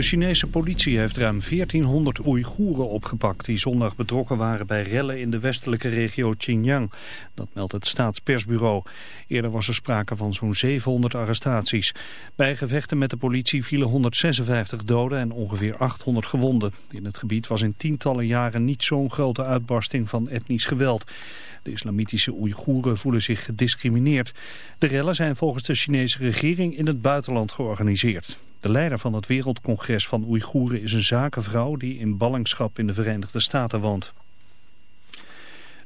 De Chinese politie heeft ruim 1400 Oeigoeren opgepakt... die zondag betrokken waren bij rellen in de westelijke regio Xinjiang. Dat meldt het staatspersbureau. Eerder was er sprake van zo'n 700 arrestaties. Bij gevechten met de politie vielen 156 doden en ongeveer 800 gewonden. In het gebied was in tientallen jaren niet zo'n grote uitbarsting van etnisch geweld... De islamitische Oeigoeren voelen zich gediscrimineerd. De rellen zijn volgens de Chinese regering in het buitenland georganiseerd. De leider van het Wereldcongres van Oeigoeren is een zakenvrouw die in ballingschap in de Verenigde Staten woont.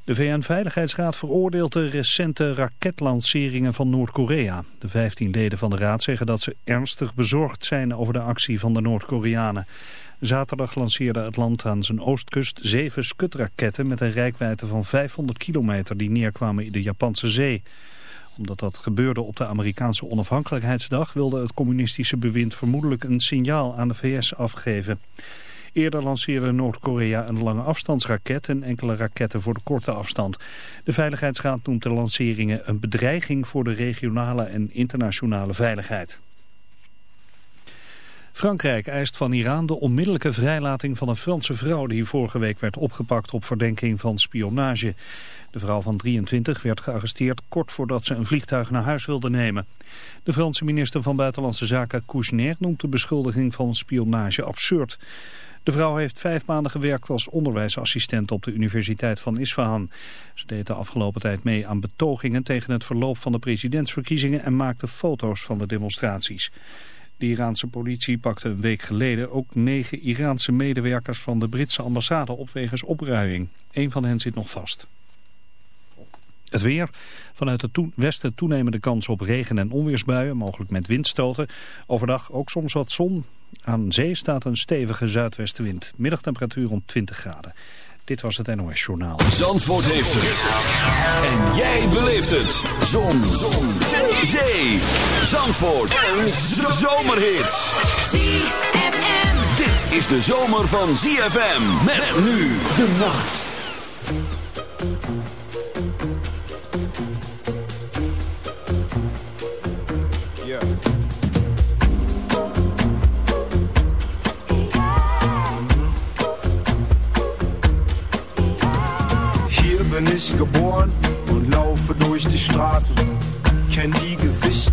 De VN-veiligheidsraad veroordeelt de recente raketlanceringen van Noord-Korea. De 15 leden van de raad zeggen dat ze ernstig bezorgd zijn over de actie van de Noord-Koreanen. Zaterdag lanceerde het land aan zijn oostkust zeven skutraketten met een rijkwijde van 500 kilometer die neerkwamen in de Japanse zee. Omdat dat gebeurde op de Amerikaanse onafhankelijkheidsdag wilde het communistische bewind vermoedelijk een signaal aan de VS afgeven. Eerder lanceerde Noord-Korea een lange afstandsraket en enkele raketten voor de korte afstand. De Veiligheidsraad noemt de lanceringen een bedreiging voor de regionale en internationale veiligheid. Frankrijk eist van Iran de onmiddellijke vrijlating van een Franse vrouw die vorige week werd opgepakt op verdenking van spionage. De vrouw van 23 werd gearresteerd kort voordat ze een vliegtuig naar huis wilde nemen. De Franse minister van Buitenlandse Zaken Kouchner noemt de beschuldiging van spionage absurd. De vrouw heeft vijf maanden gewerkt als onderwijsassistent op de Universiteit van Isfahan. Ze deed de afgelopen tijd mee aan betogingen tegen het verloop van de presidentsverkiezingen en maakte foto's van de demonstraties. De Iraanse politie pakte een week geleden ook negen Iraanse medewerkers van de Britse ambassade op wegens opruiing. Eén van hen zit nog vast. Het weer. Vanuit het westen toenemende kans op regen- en onweersbuien, mogelijk met windstoten. Overdag ook soms wat zon. Aan zee staat een stevige zuidwestenwind. Middagtemperatuur rond 20 graden. Dit was het NOS Journaal. Zandvoort heeft het. En jij beleeft het. Zon. Zon. Zee. Zee. Zandvoort. Een zomerhit. ZFM. Dit is de zomer van ZFM. Met nu de nacht. Yeah. Hier bin ich geboren und laufe durch die Straßen. Kenn die Gesichter,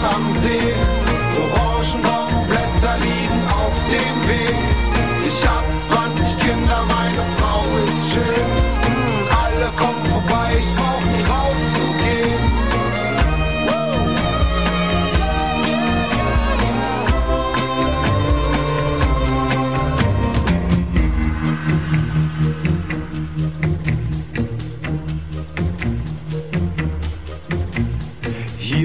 some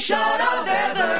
Short of everything.